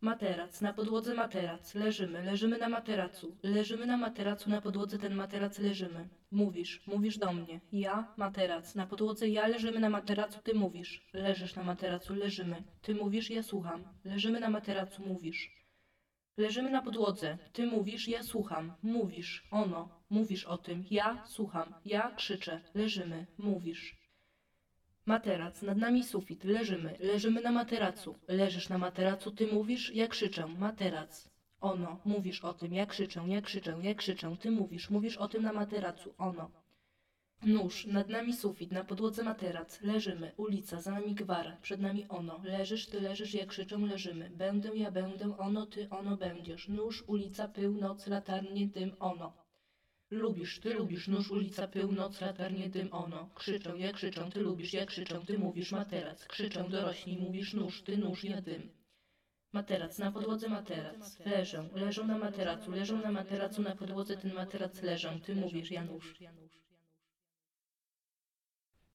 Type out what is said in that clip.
Materac, na podłodze materac, leżymy, leżymy na materacu, leżymy na materacu, na podłodze ten materac leżymy. Mówisz, mówisz do mnie, ja, materac, na podłodze ja leżymy na materacu, ty mówisz, leżysz na materacu, leżymy, ty mówisz, ja słucham, leżymy na materacu, mówisz. Leżymy na podłodze, ty mówisz, ja słucham, mówisz, ono, mówisz o tym, ja słucham, ja krzyczę, leżymy, mówisz. Materac, nad nami sufit, leżymy, leżymy na materacu. Leżysz na materacu, ty mówisz, ja krzyczę, materac. Ono, mówisz o tym, ja krzyczę, ja krzyczę, ja krzyczę, ty mówisz, mówisz o tym na materacu, ono. Nóż, nad nami sufit, na podłodze materac, leżymy, ulica, za nami gwar, przed nami ono, leżysz, ty leżysz, ja krzyczę, leżymy, będę, ja będę, ono, ty, ono będziesz, nóż, ulica, pył, noc, latarnie, dym, ono. Lubisz, ty lubisz, nóż, ulica, pył, noc, latarnie, dym, ono. Krzyczę, ja krzyczę, ty lubisz, ja krzyczę, ty mówisz, materac. Krzyczę, dorośli, mówisz, nóż, ty nóż, ja dym. Materac, na podłodze materac. Leżę, leżą na materacu, leżą na materacu, na podłodze ten materac leżą, ty mówisz, ja nóż.